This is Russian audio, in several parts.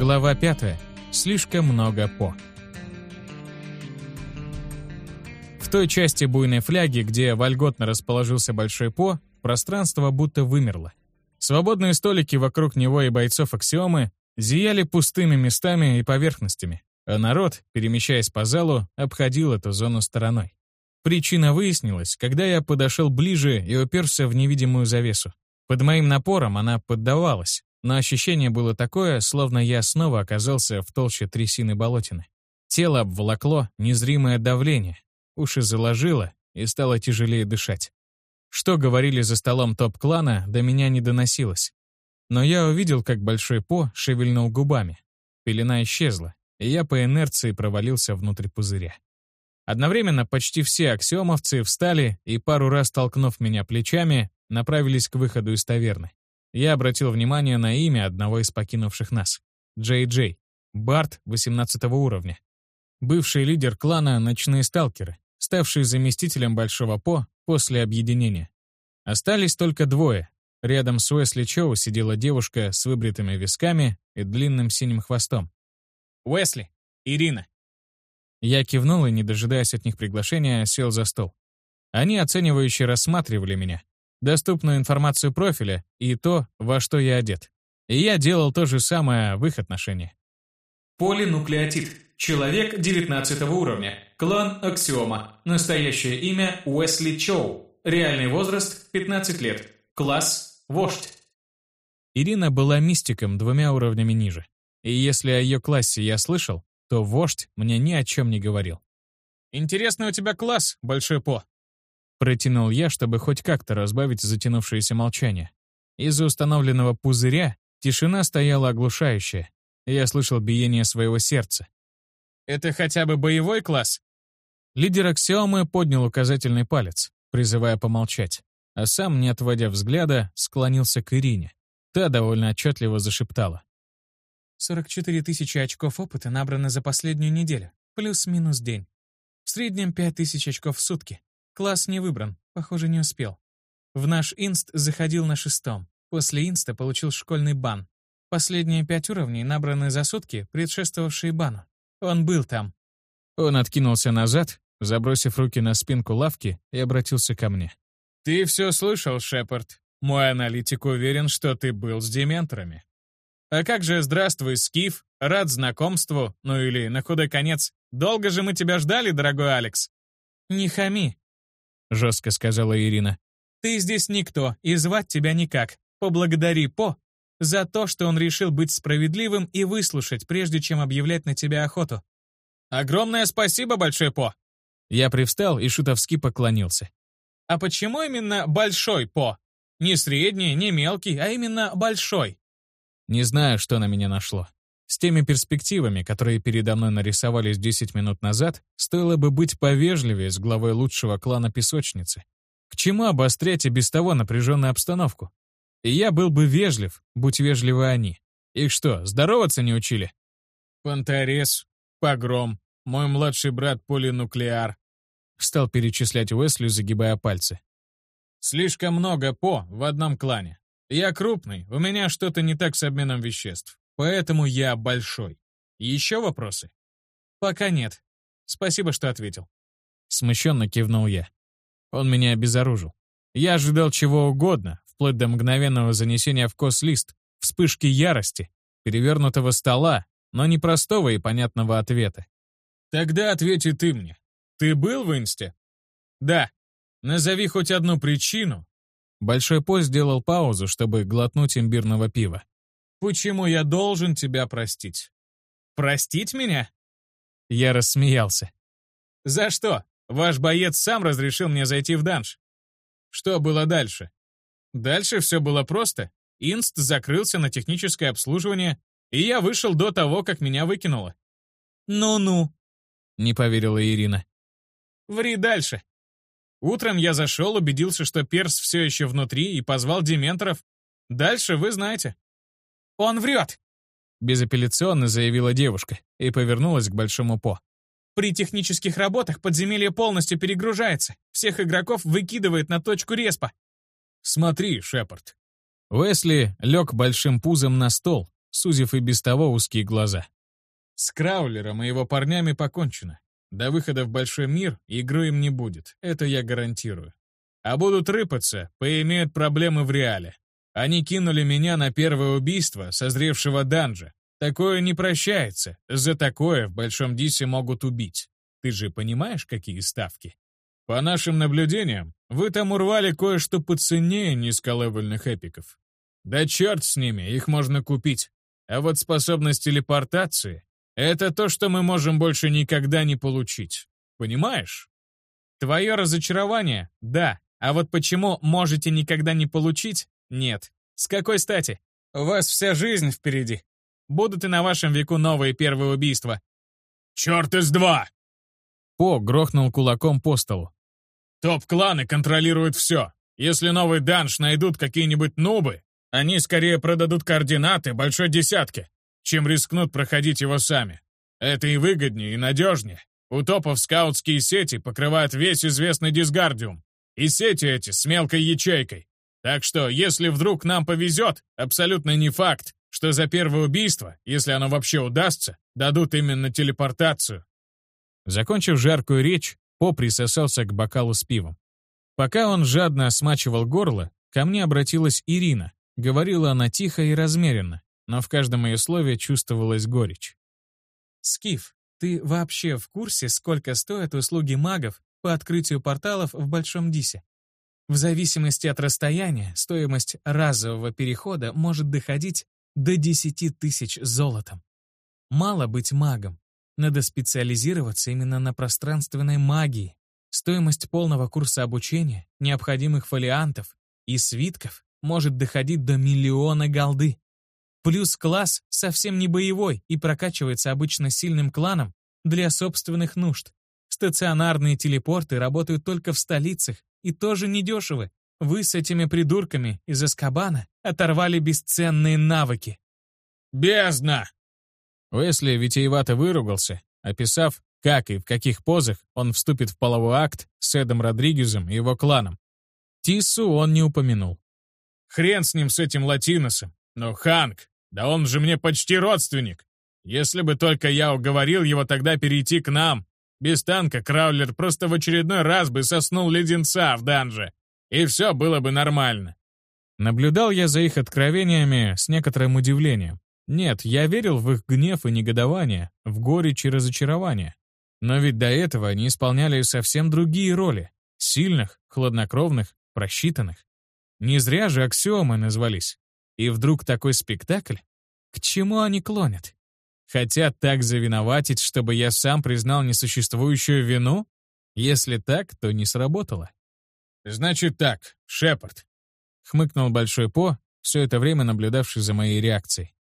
Глава 5. Слишком много по. В той части буйной фляги, где вольготно расположился Большой По, пространство будто вымерло. Свободные столики вокруг него и бойцов аксиомы зияли пустыми местами и поверхностями, а народ, перемещаясь по залу, обходил эту зону стороной. Причина выяснилась, когда я подошел ближе и уперся в невидимую завесу. Под моим напором она поддавалась, но ощущение было такое, словно я снова оказался в толще трясины болотины. Тело обволокло незримое давление, уши заложило и стало тяжелее дышать. Что говорили за столом топ-клана, до меня не доносилось. Но я увидел, как Большой По шевельнул губами. Пелена исчезла, и я по инерции провалился внутрь пузыря. Одновременно почти все аксиомовцы встали и, пару раз толкнув меня плечами, направились к выходу из таверны. Я обратил внимание на имя одного из покинувших нас. Джей Джей. Барт 18 уровня. Бывший лидер клана «Ночные сталкеры», ставший заместителем Большого По после объединения. Остались только двое. Рядом с Уэсли Чоу сидела девушка с выбритыми висками и длинным синим хвостом. «Уэсли! Ирина!» Я кивнул и, не дожидаясь от них приглашения, сел за стол. Они оценивающе рассматривали меня доступную информацию профиля и то, во что я одет. И я делал то же самое в их отношении. Полинуклеотид. Человек 19 уровня. Клан Аксиома. Настоящее имя Уэсли Чоу. Реальный возраст 15 лет. Класс Вождь. Ирина была мистиком двумя уровнями ниже. И если о ее классе я слышал, то вождь мне ни о чем не говорил. «Интересный у тебя класс, Большой По», Протянул я, чтобы хоть как-то разбавить затянувшееся молчание. Из-за установленного пузыря тишина стояла оглушающая. Я слышал биение своего сердца. «Это хотя бы боевой класс?» Лидер аксиомы поднял указательный палец, призывая помолчать, а сам, не отводя взгляда, склонился к Ирине. Та довольно отчетливо зашептала. «44 тысячи очков опыта набрано за последнюю неделю, плюс-минус день. В среднем 5 тысяч очков в сутки. Класс не выбран, похоже, не успел. В наш инст заходил на шестом. После инста получил школьный бан. Последние пять уровней набраны за сутки, предшествовавшие бану. Он был там. Он откинулся назад, забросив руки на спинку лавки, и обратился ко мне. «Ты все слышал, Шепард. Мой аналитик уверен, что ты был с дементорами. А как же «Здравствуй, Скиф», «Рад знакомству», ну или, на худой конец, «Долго же мы тебя ждали, дорогой Алекс?» «Не хами», — жестко сказала Ирина. «Ты здесь никто, и звать тебя никак. Поблагодари По за то, что он решил быть справедливым и выслушать, прежде чем объявлять на тебя охоту». «Огромное спасибо, Большой По!» Я привстал и шутовски поклонился. «А почему именно Большой По? Не средний, не мелкий, а именно Большой?» Не знаю, что на меня нашло. С теми перспективами, которые передо мной нарисовались 10 минут назад, стоило бы быть повежливее с главой лучшего клана песочницы. К чему обострять и без того напряженную обстановку? И я был бы вежлив, будь вежливы они. Их что, здороваться не учили? Панторез, погром, мой младший брат полинуклеар. Стал перечислять Уэсли, загибая пальцы. Слишком много по в одном клане. Я крупный, у меня что-то не так с обменом веществ. Поэтому я большой. Еще вопросы? Пока нет. Спасибо, что ответил. Смущенно кивнул я. Он меня обезоружил. Я ожидал чего угодно, вплоть до мгновенного занесения в кос-лист, вспышки ярости, перевернутого стола, но не простого и понятного ответа. Тогда ответи ты мне. Ты был в Инсте? Да. Назови хоть одну причину. Большой пост сделал паузу, чтобы глотнуть имбирного пива. Почему я должен тебя простить? Простить меня? Я рассмеялся. За что? Ваш боец сам разрешил мне зайти в данж. Что было дальше? Дальше все было просто. Инст закрылся на техническое обслуживание, и я вышел до того, как меня выкинуло. «Ну-ну», — не поверила Ирина. «Ври дальше». Утром я зашел, убедился, что перс все еще внутри, и позвал дементоров. Дальше вы знаете. «Он врет!» Безапелляционно заявила девушка и повернулась к Большому По. «При технических работах подземелье полностью перегружается. Всех игроков выкидывает на точку респа». «Смотри, Шепард». Уэсли лег большим пузом на стол, сузив и без того узкие глаза. «С Краулером и его парнями покончено. До выхода в большой мир игры им не будет, это я гарантирую. А будут рыпаться, поимеют проблемы в реале. Они кинули меня на первое убийство созревшего данжа. Такое не прощается, за такое в Большом Дисе могут убить. Ты же понимаешь, какие ставки? По нашим наблюдениям, вы там урвали кое-что поценнее низколевельных эпиков. Да черт с ними, их можно купить. А вот способность телепортации — это то, что мы можем больше никогда не получить. Понимаешь? Твое разочарование — да. А вот почему можете никогда не получить — нет. С какой стати? У вас вся жизнь впереди. Будут и на вашем веку новые первые убийства. «Черт из два!» По грохнул кулаком по столу. «Топ-кланы контролируют все. Если новый данж найдут какие-нибудь нубы, они скорее продадут координаты большой десятки, чем рискнут проходить его сами. Это и выгоднее, и надежнее. У топов скаутские сети покрывают весь известный дисгардиум. И сети эти с мелкой ячейкой. Так что, если вдруг нам повезет, абсолютно не факт, что за первое убийство, если оно вообще удастся, дадут именно телепортацию. Закончив жаркую речь, По присосался к бокалу с пивом. Пока он жадно осмачивал горло, ко мне обратилась Ирина. Говорила она тихо и размеренно, но в каждом ее слове чувствовалась горечь. «Скиф, ты вообще в курсе, сколько стоят услуги магов по открытию порталов в Большом Дисе? В зависимости от расстояния, стоимость разового перехода может доходить до 10 тысяч золотом. Мало быть магом. Надо специализироваться именно на пространственной магии. Стоимость полного курса обучения, необходимых фолиантов и свитков может доходить до миллиона голды. Плюс класс совсем не боевой и прокачивается обычно сильным кланом для собственных нужд. Стационарные телепорты работают только в столицах и тоже недешевы. Вы с этими придурками из Аскабана оторвали бесценные навыки. «Бездна!» Уэсли витиевато выругался, описав, как и в каких позах он вступит в половой акт с Эдом Родригезом и его кланом. Тиссу он не упомянул. «Хрен с ним, с этим латиносом. Но Ханк, да он же мне почти родственник. Если бы только я уговорил его тогда перейти к нам. Без танка Краулер просто в очередной раз бы соснул леденца в данже и все было бы нормально. Наблюдал я за их откровениями с некоторым удивлением. Нет, я верил в их гнев и негодование, в горечь и разочарование. Но ведь до этого они исполняли совсем другие роли. Сильных, хладнокровных, просчитанных. Не зря же аксиомы назвались. И вдруг такой спектакль? К чему они клонят? Хотят так завиноватить, чтобы я сам признал несуществующую вину? Если так, то не сработало. «Значит так, Шепард», — хмыкнул Большой По, все это время наблюдавший за моей реакцией.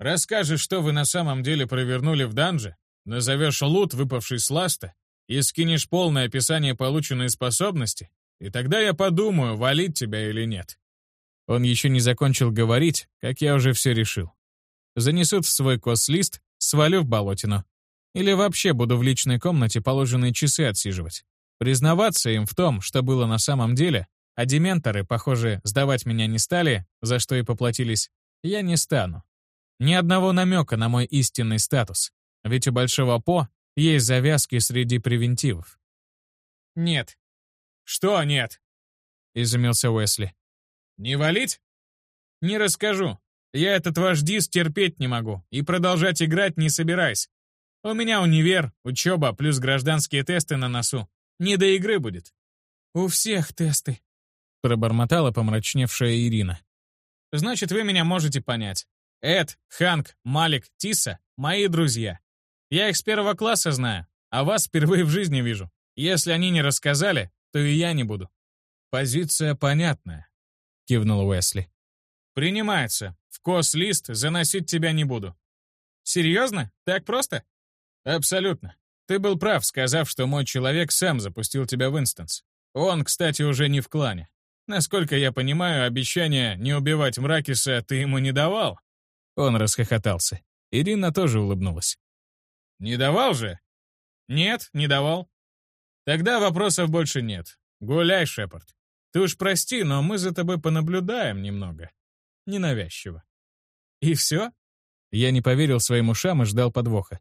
«Расскажешь, что вы на самом деле провернули в данже, назовешь лут, выпавший с ласта, и скинешь полное описание полученной способности, и тогда я подумаю, валить тебя или нет». Он еще не закончил говорить, как я уже все решил. Занесут в свой кос-лист, свалю в болотину. Или вообще буду в личной комнате положенные часы отсиживать. Признаваться им в том, что было на самом деле, а дементоры, похоже, сдавать меня не стали, за что и поплатились, я не стану. Ни одного намека на мой истинный статус, ведь у Большого По есть завязки среди превентивов. «Нет». «Что нет?» — изумился Уэсли. «Не валить?» «Не расскажу. Я этот ваш дис терпеть не могу и продолжать играть не собираюсь. У меня универ, учеба плюс гражданские тесты на носу. Не до игры будет. У всех тесты, пробормотала помрачневшая Ирина. Значит, вы меня можете понять. Эд, Ханк, Малик, Тиса — мои друзья. Я их с первого класса знаю, а вас впервые в жизни вижу. Если они не рассказали, то и я не буду. Позиция понятная, кивнул Уэсли. Принимается. В кос-лист заносить тебя не буду. Серьезно? Так просто? Абсолютно. Ты был прав, сказав, что мой человек сам запустил тебя в инстанс. Он, кстати, уже не в клане. Насколько я понимаю, обещание не убивать Мракиса ты ему не давал?» Он расхохотался. Ирина тоже улыбнулась. «Не давал же?» «Нет, не давал». «Тогда вопросов больше нет. Гуляй, Шепард. Ты уж прости, но мы за тобой понаблюдаем немного. Ненавязчиво». «И все?» Я не поверил своим ушам и ждал подвоха.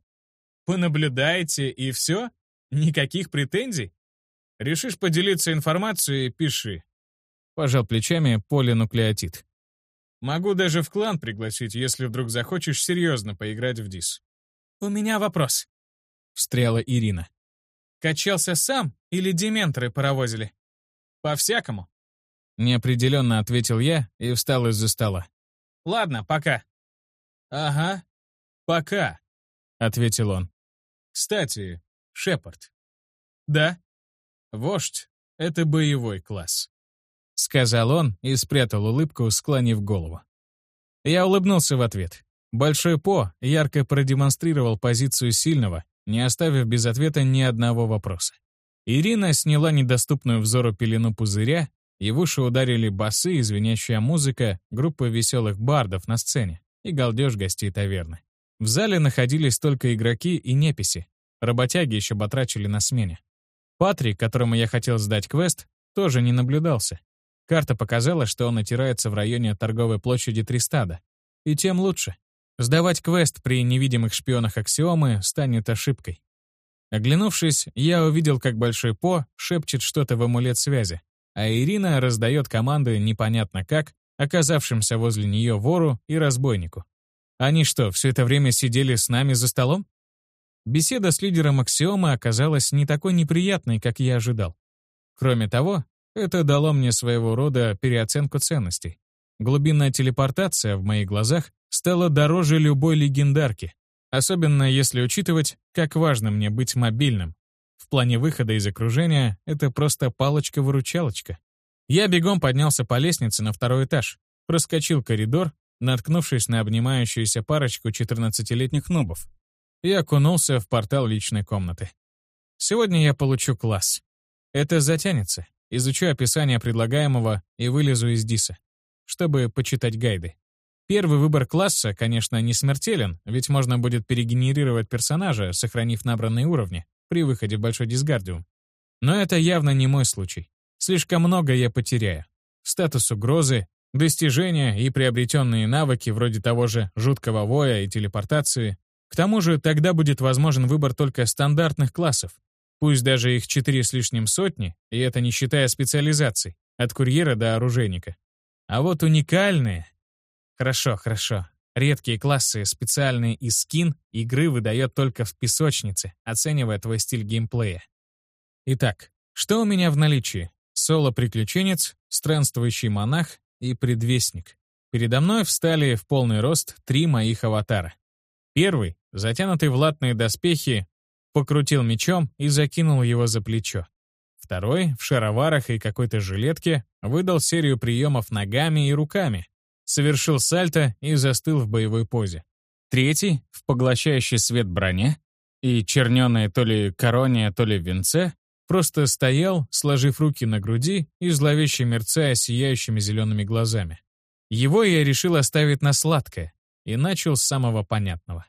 Понаблюдайте, и все? Никаких претензий? Решишь поделиться информацией, пиши. Пожал плечами полинуклеотид. Могу даже в клан пригласить, если вдруг захочешь серьезно поиграть в ДИС. У меня вопрос. Встряла Ирина. Качался сам или дементоры паровозили? По-всякому. Неопределенно ответил я и встал из-за стола. Ладно, пока. Ага, пока, ответил он. Кстати, Шепард. Да. Вождь — это боевой класс. — сказал он и спрятал улыбку, склонив голову. Я улыбнулся в ответ. Большой По ярко продемонстрировал позицию сильного, не оставив без ответа ни одного вопроса. Ирина сняла недоступную взору пелену пузыря, и в уши ударили басы и музыка группы веселых бардов на сцене и галдеж гостей таверны. В зале находились только игроки и неписи. Работяги еще батрачили на смене. Патрик, которому я хотел сдать квест, тоже не наблюдался. Карта показала, что он отирается в районе торговой площади Тристада. И тем лучше. Сдавать квест при невидимых шпионах Аксиомы станет ошибкой. Оглянувшись, я увидел, как Большой По шепчет что-то в амулет связи, а Ирина раздает команды непонятно как, оказавшимся возле нее вору и разбойнику. Они что, все это время сидели с нами за столом? Беседа с лидером Аксиомы оказалась не такой неприятной, как я ожидал. Кроме того, это дало мне своего рода переоценку ценностей. Глубинная телепортация в моих глазах стала дороже любой легендарки, особенно если учитывать, как важно мне быть мобильным. В плане выхода из окружения это просто палочка-выручалочка. Я бегом поднялся по лестнице на второй этаж, проскочил коридор, наткнувшись на обнимающуюся парочку 14-летних нубов, и окунулся в портал личной комнаты. Сегодня я получу класс. Это затянется, изучу описание предлагаемого и вылезу из Диса, чтобы почитать гайды. Первый выбор класса, конечно, не смертелен, ведь можно будет перегенерировать персонажа, сохранив набранные уровни, при выходе в Большой Дисгардиум. Но это явно не мой случай. Слишком много я потеряю. Статус угрозы, достижения и приобретенные навыки вроде того же жуткого воя и телепортации. К тому же тогда будет возможен выбор только стандартных классов, Пусть даже их четыре с лишним сотни, и это не считая специализаций, от курьера до оружейника. А вот уникальные... Хорошо, хорошо. Редкие классы, специальные и скин игры выдает только в песочнице, оценивая твой стиль геймплея. Итак, что у меня в наличии? Соло-приключенец, странствующий монах и предвестник. Передо мной встали в полный рост три моих аватара. Первый, затянутый в латные доспехи, Покрутил мечом и закинул его за плечо. Второй, в шароварах и какой-то жилетке, выдал серию приемов ногами и руками, совершил сальто и застыл в боевой позе. Третий, в поглощающий свет броне и черненой то ли короне, то ли венце, просто стоял, сложив руки на груди и зловеще мерцая сияющими зелеными глазами. Его я решил оставить на сладкое и начал с самого понятного.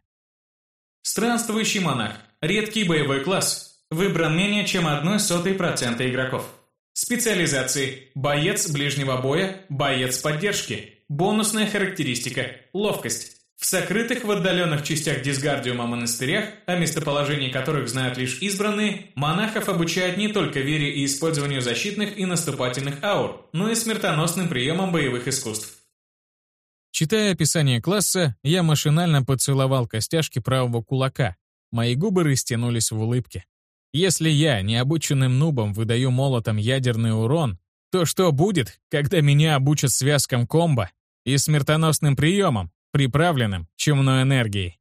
Странствующий монах. Редкий боевой класс. Выбран менее чем 0,01% игроков. Специализации. Боец ближнего боя, боец поддержки. Бонусная характеристика. Ловкость. В сокрытых в отдаленных частях Дисгардиума монастырях, о местоположении которых знают лишь избранные, монахов обучают не только вере и использованию защитных и наступательных аур, но и смертоносным приемам боевых искусств. Читая описание класса, я машинально поцеловал костяшки правого кулака, Мои губы растянулись в улыбке. Если я, необученным нубом, выдаю молотом ядерный урон, то что будет, когда меня обучат связкам комбо и смертоносным приемам, приправленным чумной энергией?